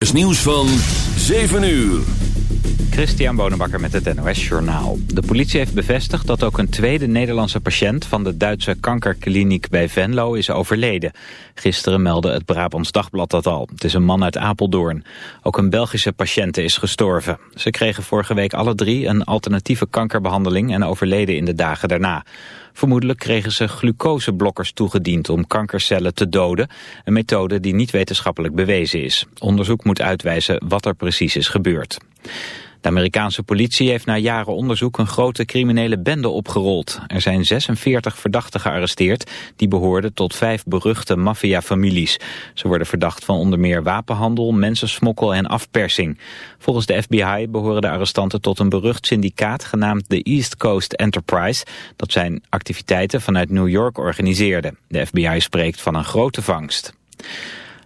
Het nieuws van 7 uur. Christian Bonenbakker met het NOS Journaal. De politie heeft bevestigd dat ook een tweede Nederlandse patiënt... van de Duitse kankerkliniek bij Venlo is overleden. Gisteren meldde het Brabants Dagblad dat al. Het is een man uit Apeldoorn. Ook een Belgische patiënt is gestorven. Ze kregen vorige week alle drie een alternatieve kankerbehandeling... en overleden in de dagen daarna. Vermoedelijk kregen ze glucoseblokkers toegediend om kankercellen te doden. Een methode die niet wetenschappelijk bewezen is. Onderzoek moet uitwijzen wat er precies is gebeurd. De Amerikaanse politie heeft na jaren onderzoek een grote criminele bende opgerold. Er zijn 46 verdachten gearresteerd die behoorden tot vijf beruchte maffiafamilies. Ze worden verdacht van onder meer wapenhandel, mensensmokkel en afpersing. Volgens de FBI behoren de arrestanten tot een berucht syndicaat genaamd de East Coast Enterprise. Dat zijn activiteiten vanuit New York organiseerde. De FBI spreekt van een grote vangst.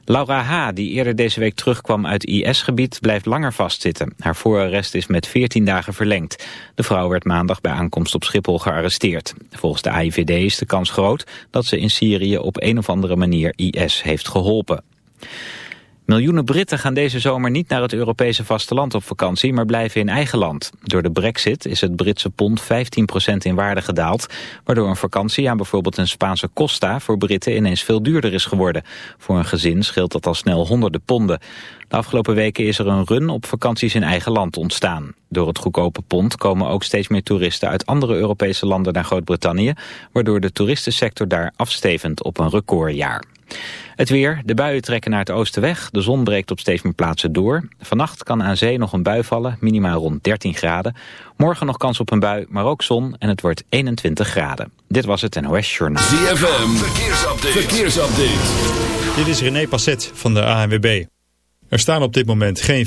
Laura H., die eerder deze week terugkwam uit IS-gebied, blijft langer vastzitten. Haar voorarrest is met 14 dagen verlengd. De vrouw werd maandag bij aankomst op Schiphol gearresteerd. Volgens de AIVD is de kans groot dat ze in Syrië op een of andere manier IS heeft geholpen. Miljoenen Britten gaan deze zomer niet naar het Europese vasteland op vakantie, maar blijven in eigen land. Door de brexit is het Britse pond 15% in waarde gedaald, waardoor een vakantie aan bijvoorbeeld een Spaanse Costa voor Britten ineens veel duurder is geworden. Voor een gezin scheelt dat al snel honderden ponden. De afgelopen weken is er een run op vakanties in eigen land ontstaan. Door het goedkope pond komen ook steeds meer toeristen uit andere Europese landen naar Groot-Brittannië, waardoor de toeristensector daar afstevend op een recordjaar. Het weer, de buien trekken naar het oosten weg. De zon breekt op steeds meer plaatsen door. Vannacht kan aan zee nog een bui vallen, minimaal rond 13 graden. Morgen nog kans op een bui, maar ook zon en het wordt 21 graden. Dit was het NOS Journaal. ZFM, verkeersupdate. verkeersupdate. Dit is René Passet van de ANWB. Er staan op dit moment geen...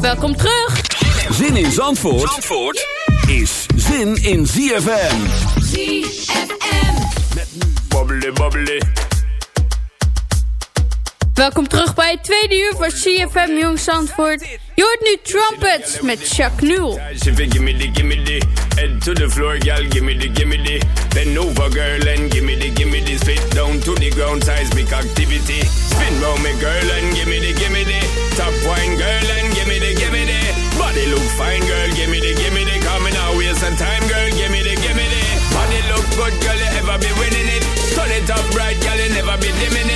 Welkom terug. Zin in Zandvoort, Zandvoort is zin in ZFM. ZFM. Met nu bubbly bubbly. Welkom terug bij het tweede uur van CFM Jong Zandvoort. Je hoort nu Trumpets met Chuck the, head to the floor, girl, gimme the, gimme the. Bend over, girl, and gimme the, gimme the. Spit down to the ground, seismic activity. Spin round me, girl, and gimme the, gimme the. Top wine, girl, and gimme the, gimme the. Body look fine, girl, gimme the, gimme the. Coming out, waste some time, girl, gimme the, gimme the. Body look good, girl, you ever be winning it. Turn it up right, girl, you never be dimming it.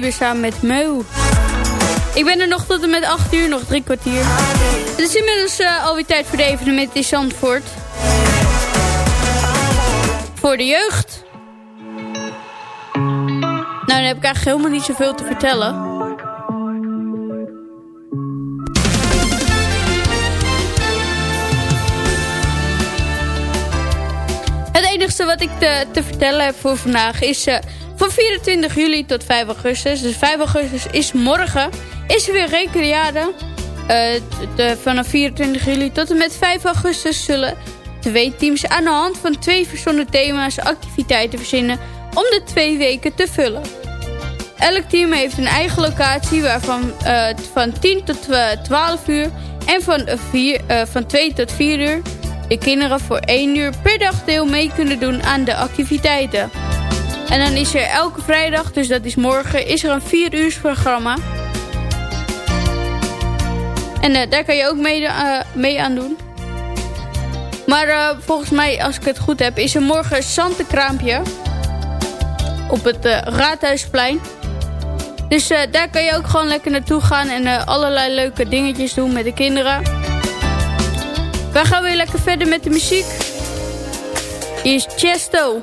Bieber samen met Meu. Ik ben er nog tot en met 8 uur, nog drie kwartier. Het is inmiddels uh, alweer tijd voor de evenement in Zandvoort. Voor de jeugd. Nou, dan heb ik eigenlijk helemaal niet zoveel te vertellen. Het enige wat ik te, te, vertellen heb voor vandaag is... Uh, van 24 juli tot 5 augustus. Dus 5 augustus is morgen. Is er weer recreade. Uh, vanaf 24 juli tot en met 5 augustus zullen twee teams aan de hand van twee verschillende thema's activiteiten verzinnen om de twee weken te vullen. Elk team heeft een eigen locatie waarvan uh, van 10 tot 12 uur en van, 4, van 2 tot 4 uur de kinderen voor 1 uur per dag deel mee kunnen doen aan de activiteiten. En dan is er elke vrijdag, dus dat is morgen, is er een 4 uur programma. En uh, daar kan je ook mee, uh, mee aan doen. Maar uh, volgens mij, als ik het goed heb, is er morgen een zantenkraampje. Op het Raadhuisplein. Dus daar kan je ook gewoon lekker naartoe gaan en allerlei leuke dingetjes doen met de kinderen. Wij gaan weer lekker verder met de muziek. Hier is Chesto.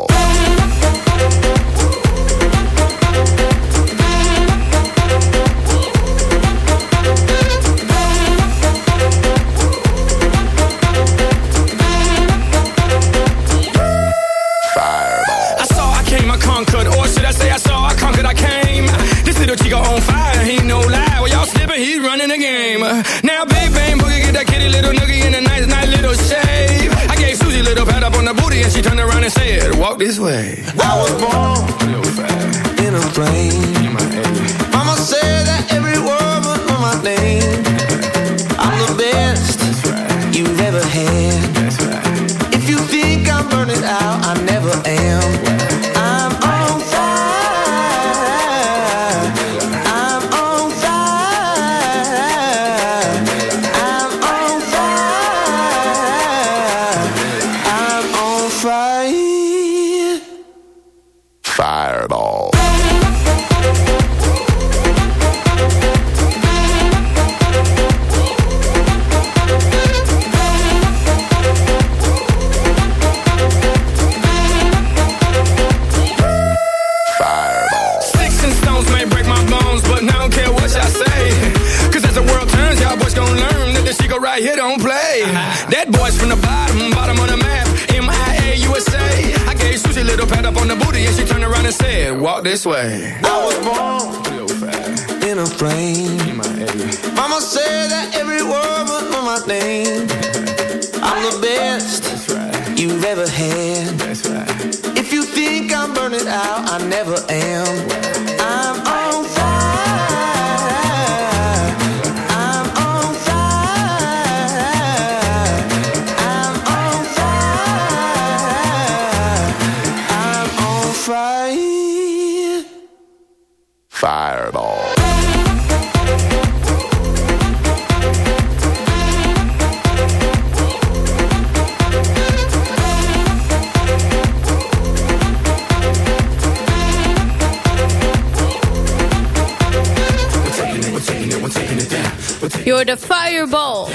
You're the Fireball.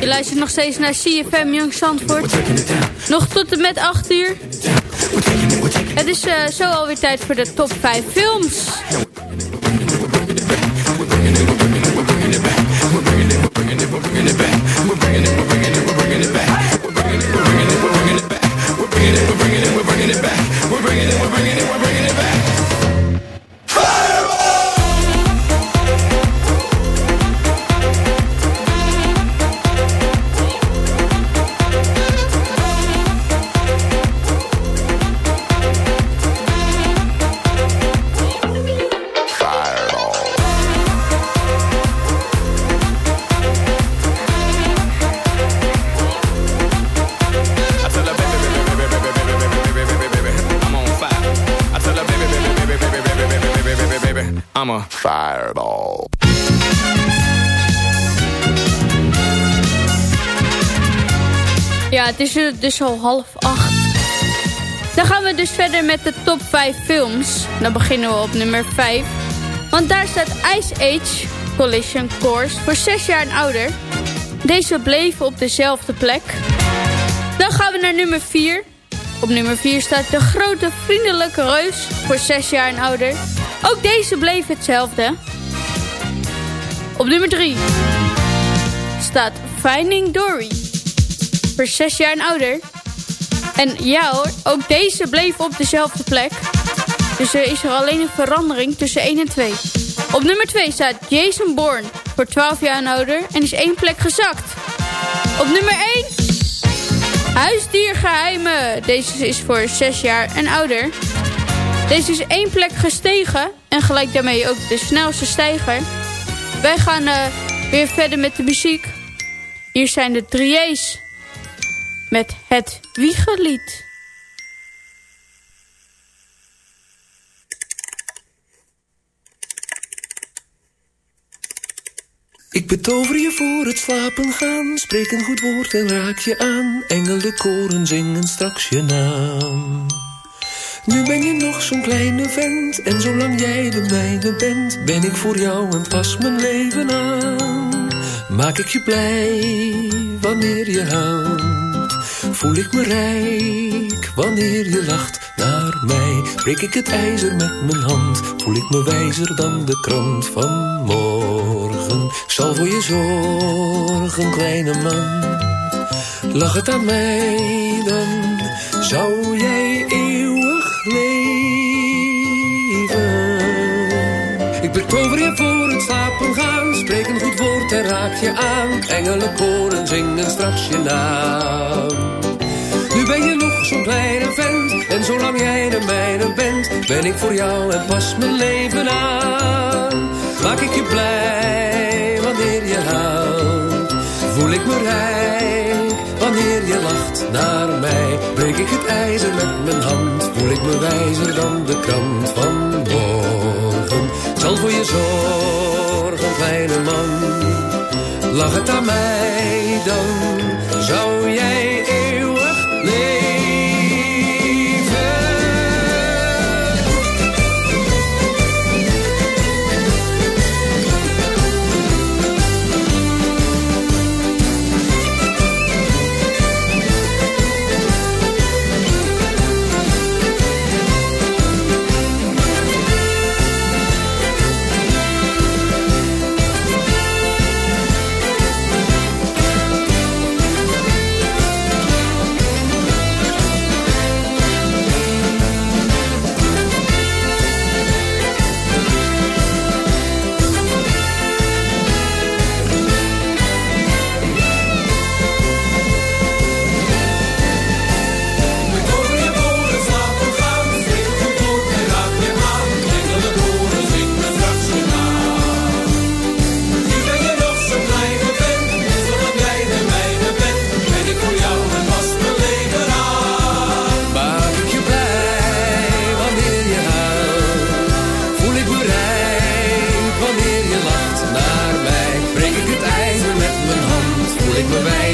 Je luistert nog steeds naar CFM Jong Zandvoort. Nog tot en met 8 uur. Het is eh, zo alweer tijd voor de top 5 films. Dus al half acht. Dan gaan we dus verder met de top 5 films. Dan beginnen we op nummer 5. Want daar staat Ice Age Collision Course voor 6 jaar en ouder. Deze bleven op dezelfde plek. Dan gaan we naar nummer 4. Op nummer 4 staat De Grote Vriendelijke Reus voor 6 jaar en ouder. Ook deze bleef hetzelfde. Op nummer 3 staat Finding Dory voor 6 jaar en ouder. En ja hoor, ook deze bleef op dezelfde plek. Dus er is er alleen een verandering tussen 1 en 2. Op nummer 2 staat Jason Bourne voor 12 jaar en ouder en is één plek gezakt. Op nummer 1 Huisdiergeheimen. Deze is voor 6 jaar en ouder. Deze is één plek gestegen en gelijk daarmee ook de snelste stijger. Wij gaan eh, weer verder met de muziek. Hier zijn de Drieërs met het Wiegelied. Ik betover je voor het slapen gaan, spreek een goed woord en raak je aan. Engelen koren zingen straks je naam. Nu ben je nog zo'n kleine vent, en zolang jij de mijne bent, ben ik voor jou en pas mijn leven aan. Maak ik je blij wanneer je huilt, voel ik me rijk wanneer je lacht naar mij. Breek ik het ijzer met mijn hand, voel ik me wijzer dan de krant van morgen. Ik zal voor je zorgen, kleine man. Lach het aan mij, dan zou jij eeuwig leven. Ik betover je voor het slapen gaan, spreek een goed woord en raak je aan. Engelen koren zingen straks je naam. Ben je nog zo'n kleine vent, en zolang jij de mijne bent, ben ik voor jou en pas mijn leven aan. Maak ik je blij wanneer je huilt, voel ik me rijk wanneer je lacht naar mij. Breek ik het ijzer met mijn hand, voel ik me wijzer dan de krant van morgen. Zal voor je zorgen, kleine man. Lach het aan mij, dan zou jij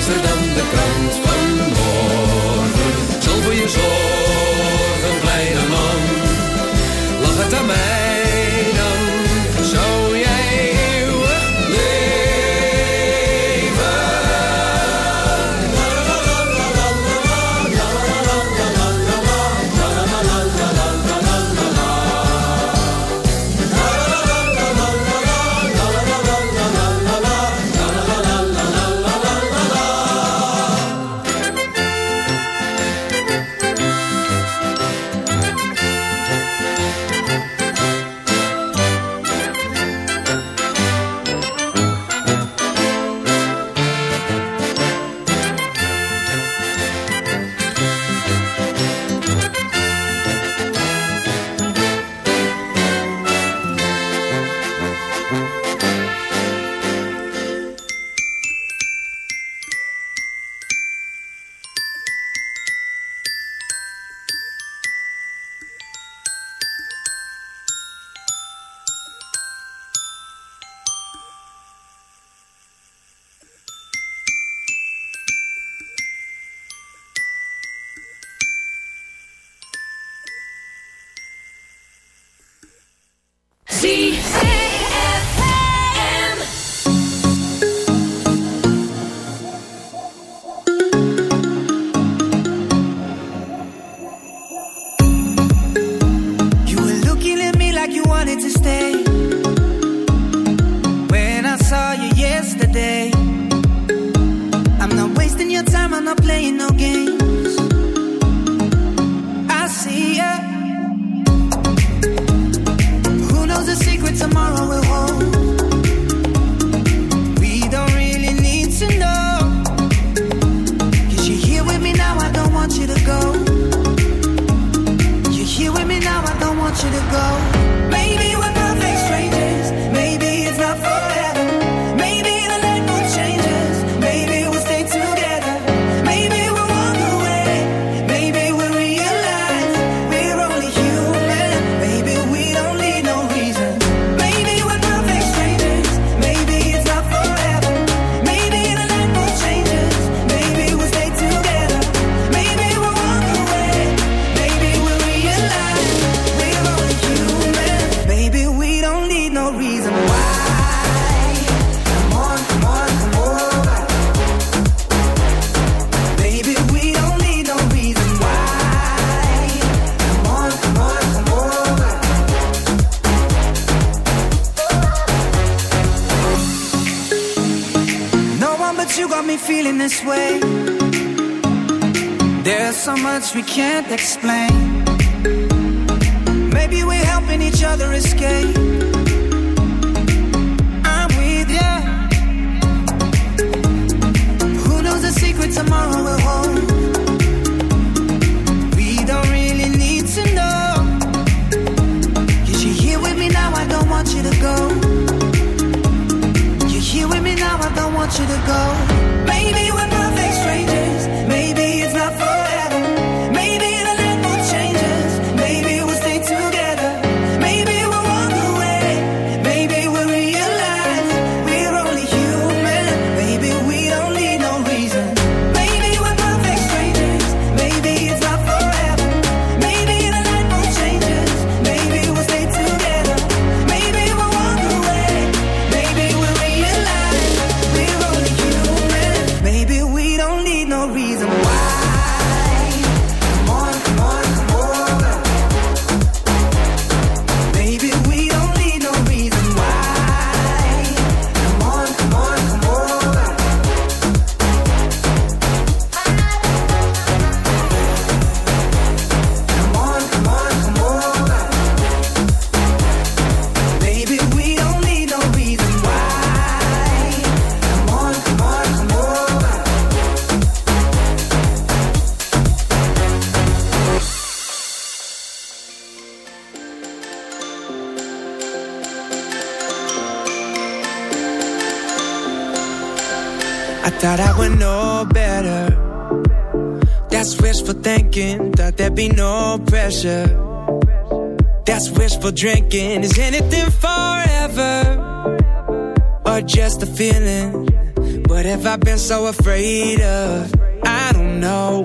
Amsterdam. Pressure. That's wishful drinking. Is anything forever? Or just a feeling? What have I been so afraid of? I don't know.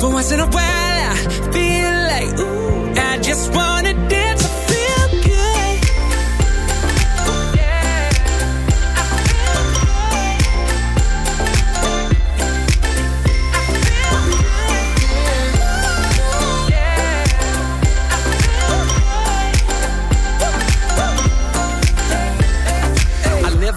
But once in a while, I feel like, ooh, I just wanna dance.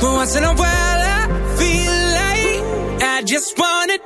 But once in a while, I feel like I just wanna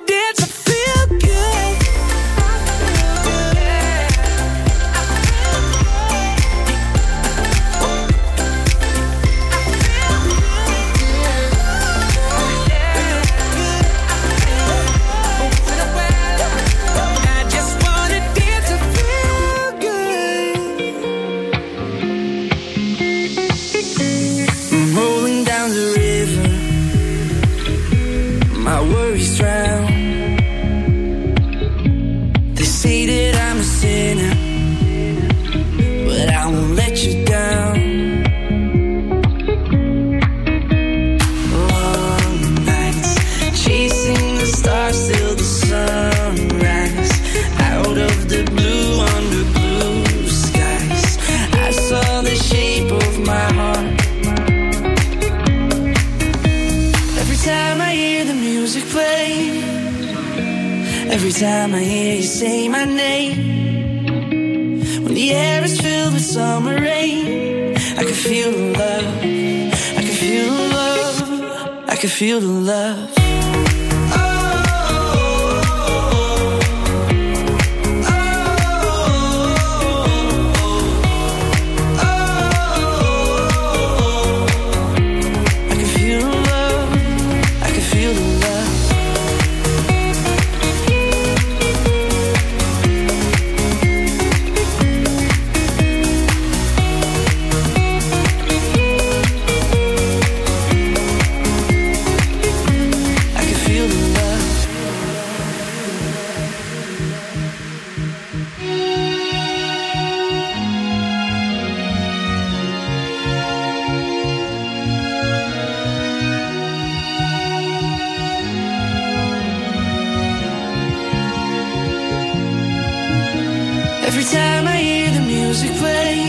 music play,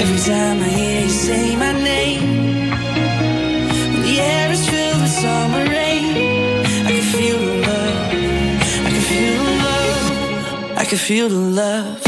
every time I hear you say my name, when the air is filled with summer rain, I can feel the love, I can feel the love, I can feel the love.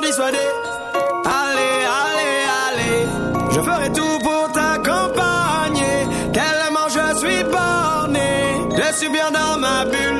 dissuader. Allez, allez, allez, je ferai tout pour t'accompagner. Tellement je suis borné, je suis bien dans ma bulle.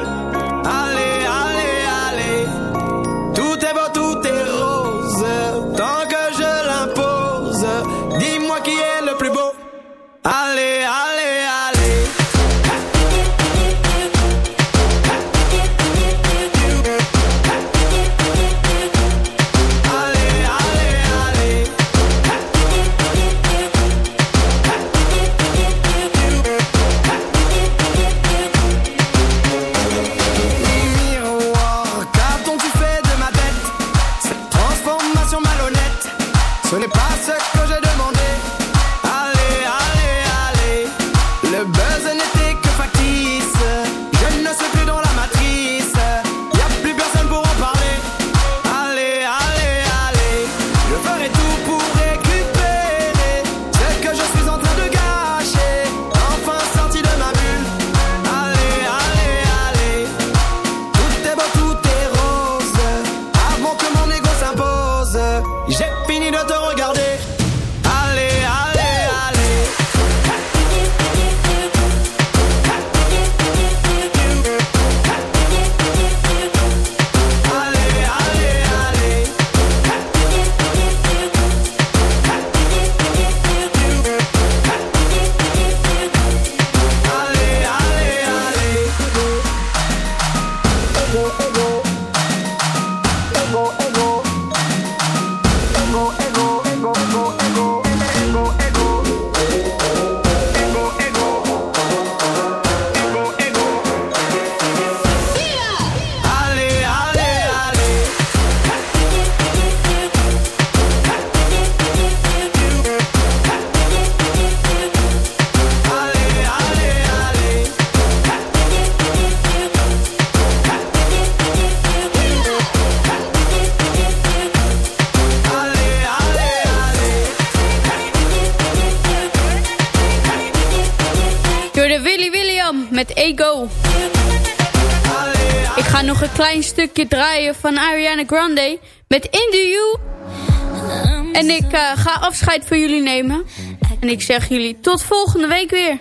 stukje draaien van Ariana Grande met Into You. En ik eh, ga afscheid van jullie nemen. En ik zeg jullie tot volgende week weer.